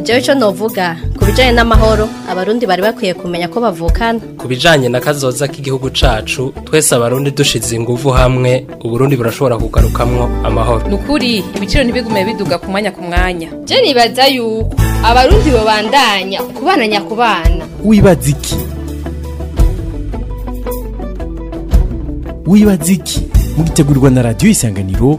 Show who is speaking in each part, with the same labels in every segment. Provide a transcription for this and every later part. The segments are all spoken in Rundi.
Speaker 1: njyewe icyo navuga ku bijyanye n'amahoro abarundi bari bakwiye kumenya ko bavukana
Speaker 2: ku bijyanye na kazoza k'igihugu cyacu twese abarundi dushize ingufu hamwe uburundi burashobora kugarukamwo amahoro
Speaker 3: ni ukuri ibiciro ntibigume biduga ku mwanya ku mwanya
Speaker 4: njye nibaza yuko abarundi babandanya kubananya kubana nyakubana
Speaker 5: wibaza iki wibaza iki mugitegurirwa na radiyo isanganiro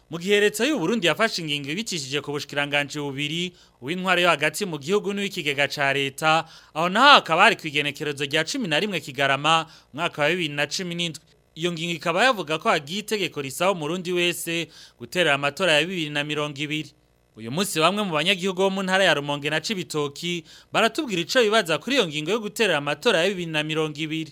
Speaker 6: mu gihe leta y'u Burundi yafashe ingingo ibikishije ku bushikiranganje bubiri w'intware yo hagati mu gihugu n'uw'ikigega ca leta aho naho akaba ari kwigenekerezo rya rimwe Kigarama umwaka wa 2017 iyo ngingo ikaba yavuga ko hagiye itegeko risaba umurundi wese guterera amatora ya bibiri na mirongo ibiri uyu munsi bamwe mu banyagihugu bo mu ntara ya rumonge na cibitoki baratubwira icyo bibaza kuri iyo ngingo yo guterera amatora ya bibiri na mirongo ibiri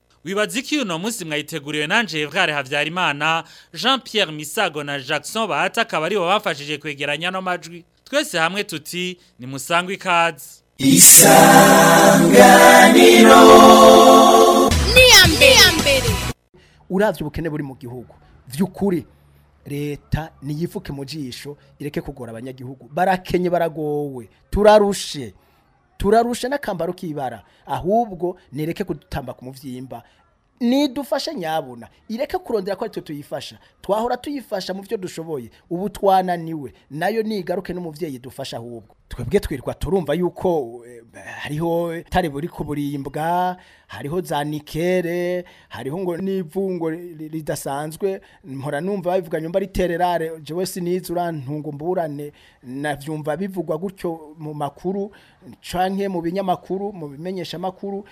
Speaker 6: wibaza iki uno munsi mwayiteguriwe nanjye bware habyarimana jean Pierre misago na jackson bahata akaba aribo bafashije kwegeranya ano majwi twese hamwe tuti ni musangwe ikaze
Speaker 7: isanganiro
Speaker 4: mbere
Speaker 7: urabye ubukene buri mu gihugu vy’ukuri leta niyifuke mu ireke kugora abanyagihugu barakenye baragowe turarushe turarusha n'akambaro k'ibara ahubwo nereke kudutamba ku mubyimba nidufashe nyabona ireke kurondera ko aritwe tuyifasha twahora tuyifasha mu byo dushoboye ubu twananiwe nayo nigaruke n'umubyeyi dufasha ahubwo twebwe twirwa turumva yuko eh, hariho tare buri kuburimbwa hariho za nikere hariho ngo n'ivungo ridasanzwe mpora numva bivuga nyumva ari tererare jewe sinizi nabyumva bivugwa gutyo mu makuru canke mu binyamakuru mu bimenyeshamakuru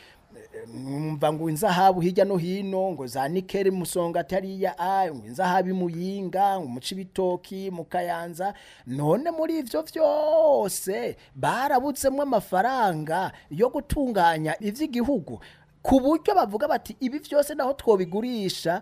Speaker 7: mwumva ngo inzahabu hirya no hino ngo za nikeli musonga atariya ngo inzahabu muyinga umuci bitoki mu none muri ibyo byose barabutsemo amafaranga yo gutunganya iby'igihugu ku buryo bavuga bati ibi byose naho twobigurisha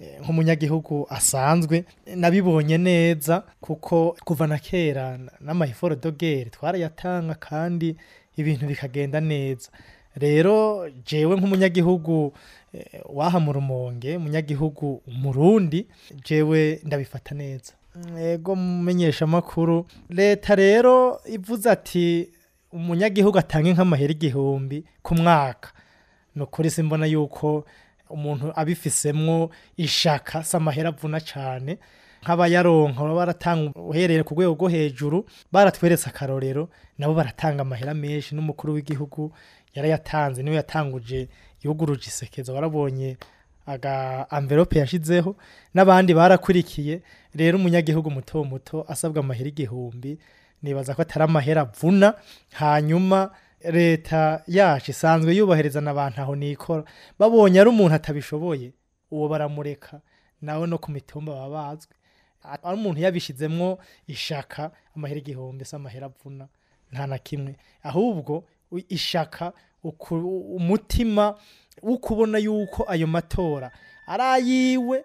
Speaker 8: eh, nk'umunyagihugu asanzwe nabibonye neza kuko kuva na kera n'amahiforo dogere twarayatanga kandi ibintu bikagenda neza rero jewe nk'umunyagihugu Eh, wahamura umurongo munyagihugu umurundi jewe ndabifata neza ego mumenyesha amakuru leta rero ivuze ati umunyagihugu atange nk'amahera igihumbi ku mwaka ni ukuri simbona yuko umuntu abifisemwo ishaka si avuna cyane nk'abayaronka baba baratanga uhereye ku rwego rwo hejuru baratweretse akarorero nabo baratanga amahera menshi n'umukuru w'igihugu yarayatanze niwe yatanguje yuguruje isekeza warabonye aga amverope yashyizeho n'abandi barakurikiye rero umunyagihugu muto muto asabwa amahera igihumbi nibaza ko atari amahera avuna hanyuma leta yacu isanzwe yubahiriza n'abantu aho nikora babonye ari umuntu atabishoboye uwo baramureka nawe no ku mitumba baba bazwi ari umuntu yabishyizemo ishaka amahera igihumbi se amahera avuna nta na kimwe ahubwo ishaka umutima wo kubona yuko ayo matora ari ayiwe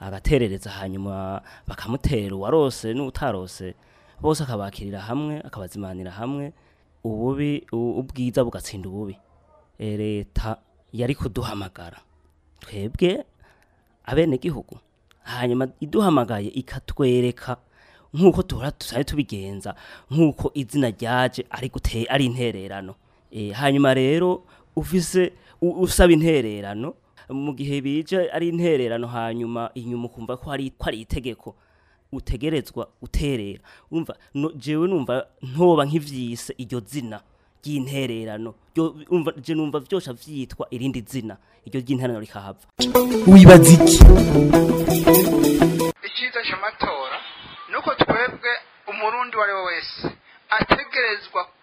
Speaker 9: agaterereza hanyuma bakamutera uwarose n'utarose bose akabakirira hamwe akabazimanira hamwe ububi ubwiza bugatsinda ububi e, leta yari kuduhamagara twebwe abenegihugu hanyuma iduhamagaye ikatwereka nk'uko duhora dusanzwe tubigenza nk'uko izina ryaje ari intererano e, hanyuma rero ufise usaba intererano mu gihe bije ari intererano hanyuma inyuma ukumva ko hari ko ari itegeko utegerezwa uterera umva no, jewe numva ntoba nk'ivyise iryo zina ry'intererano umva je numva vyosha vyitwa irindi zina iryo ry'intererano rikahava
Speaker 5: wibaza iki
Speaker 10: icyiza cy'amatora nuko twebwe umurundi wari wese ategerezwa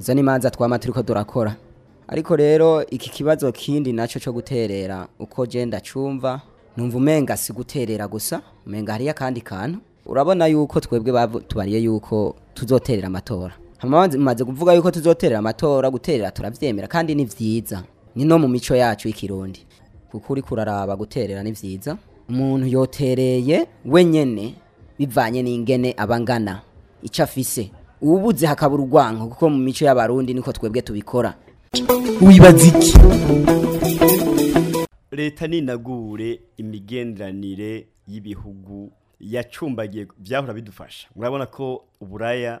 Speaker 11: izo ni imanza twaba turi ko turakora ariko rero iki kibazo kindi nacyo cyo guterera uko genda cumva numva umenga si guterera gusa umenga hariya kandi kantu urabona yuko twebwe tubariye yuko tuzoterera amatora amaze kuvuga yuko tuzoterera amatora guterera turabyemera kandi ni byiza ni no mu mico yacu y'ikirundi kuko uri kuraraba guterera ni byiza umuntu yotereye wenyene bivanye n'ingene abangana icyo afise uwubuze hakabura urwanko kuko mu mico y'abarundi niko twebwe tubikora
Speaker 5: wibaza iki
Speaker 12: leta ninagure imigenderanire y'ibihugu yacumbagiye byahora bidufasha murabona ko uburaya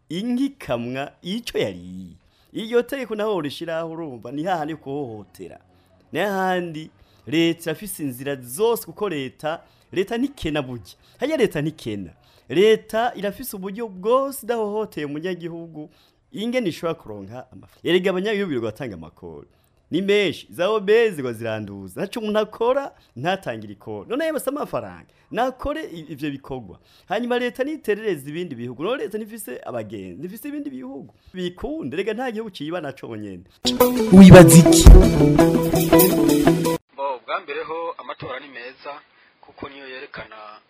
Speaker 12: inka ikamwa icyo yariye iryo tegeko naho rishyiraho urumva ni hahandi kuhohotera ni hahandi leta afise inzira zose kuko leta leta ntikena burya hajya leta ntikena leta irafise uburyo bwose idahohoteye umunyagihugu ingene ishobora kuronka amafaranga erega abanyagihugu birirwa batanga amakuru. ni menshi za obezi ngo ziranduza ntacyo umuntu akora ntatangire ikora none yabasa amafaranga nakore ibyo bikorwa hanyuma leta niterereza ibindi bihugu none leta nifise abagenzi nifise ibindi bihugu bikunde reka nta gihugu kiyibana conyene
Speaker 5: wibaza iki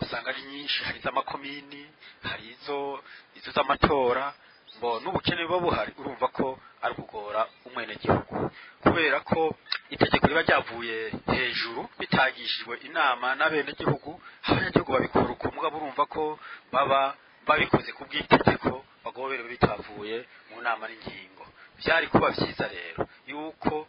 Speaker 13: usanga ari nyinshi hari iz'amakomini hari izo izo z'amatora ngo nubukene buba buhari urumva ko ari ukugora umwenegihugu kubera ko itegeko riba ryavuye hejuru bitagishijwe inama n'abenegihugu abanyagihugu babikora uko burumva ko baba babikoze ku bw'itegeko kubera bitavuye mu nama n'ingingo byari kuba byiza rero yuko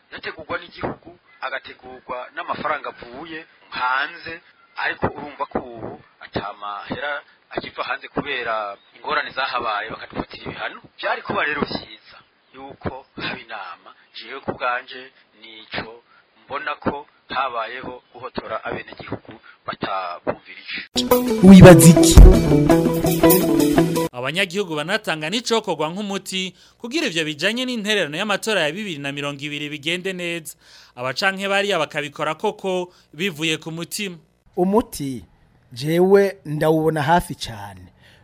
Speaker 13: yategurwa n'igihugu agategurwa n'amafaranga avuye hanze ariko urumva ko ubu atamahera akiva hanze kubera ingorane zahabaye bakadufatira ibihano byari kuba rero byiza yuko haba inama jewe ku bwanje nico mbona ko habayeho guhotora abenegihugu batabumvirije
Speaker 5: wibaza iki
Speaker 6: abanyagihugu banatanga n'icokorwa nk'umuti kugira ibyo bijyanye n'intererano y'amatora ya bibiri na mirongo ibiri bigende neza abacanke bariya bakabikora koko bivuye ku mutima
Speaker 7: umuti jewe ndawubona hafi cyane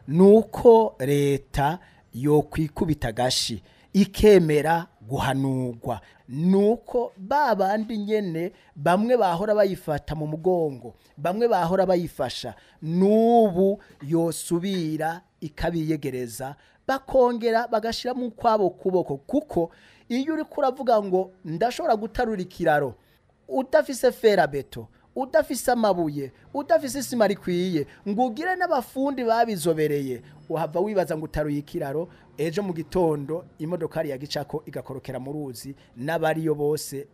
Speaker 7: Nuko leta yokwikubita agashi ikemera guhanurwa ni uko ba bandi nyine bamwe bahora bayifata mu mugongo bamwe bahora bayifasha n'ubu yosubira ikabiyegereza bakongera bagashyiramo kwabo kuboko kuko iyo uri kuravuga ngo ndashobora gutarura ikiraro udafise ferabeto udafise amabuye udafise isima rikwiye ngo ugire n'abafundi babizobereye uhava wibaza ngo utaruye ikiraro ejo mu gitondo imodokari yagicako igakorokera mu ruzi n'abariyo bose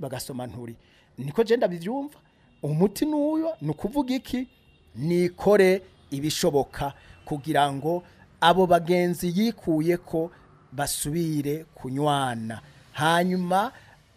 Speaker 7: bagasoma nturi niko genda bibyumva umuti n'uyo ni ukuvuga iki nikore ibishoboka kugira ngo abo bagenzi yikuye ko basubire kunywana hanyuma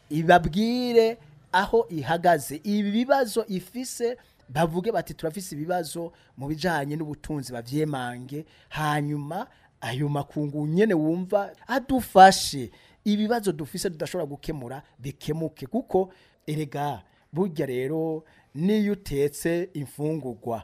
Speaker 7: ibabwire aho ihagaze ibi bibazo ifise bavuge bati turafise ibibazo mu bijyanye n'ubutunzi babyemange hanyuma ayo makungu nyine wumva adufashe ibibazo dufise tudashobora gukemura bikemuke kuko erega burya rero niyo utetse imfungurwa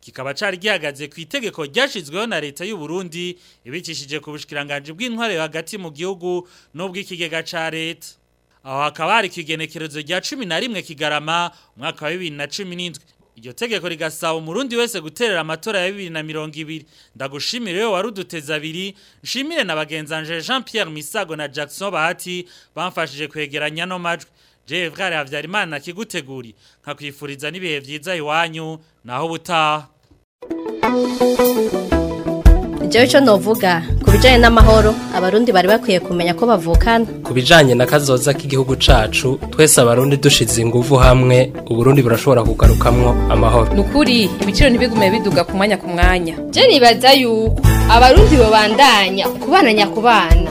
Speaker 6: kikaba cari gihagaze ku itegeko ryashyizweho na leta y'u Burundi ibikishije ku bushikiranganje bw'intware hagati mu gihugu n'ubw'ikigega ca leta aho hakaba hari ikigenekerezo rya cumi na rimwe kigarama umwaka wa bibiri na cumi n'indwi Iyo tegeko rigasaba umurundi wese guterera amatora ya bibiri na mirongo ibiri ndagushimire yo waruduteze abiri nshimire na bagenzanje jean pierre misago na jackson bahati bamfashije kwegeranya no majwi jewe habyarimana kiguteguri nkakwifuriza n'ibihe byiza iwanyu naho ubutaha
Speaker 1: njyewe icyo novuga ku bijyanye n'amahoro abarundi bari bakwiye kumenya ko bavukana
Speaker 2: ku bijyanye na kazoza k'igihugu cyacu twese abarundi dushize ingufu hamwe uburundi burashobora kugarukamo amahoro
Speaker 3: ni ukuri ibiciro ntibigume biduga ku mwanya ku mwanya
Speaker 4: byo nibaza yuko abarundi babandanya kubana nyakubana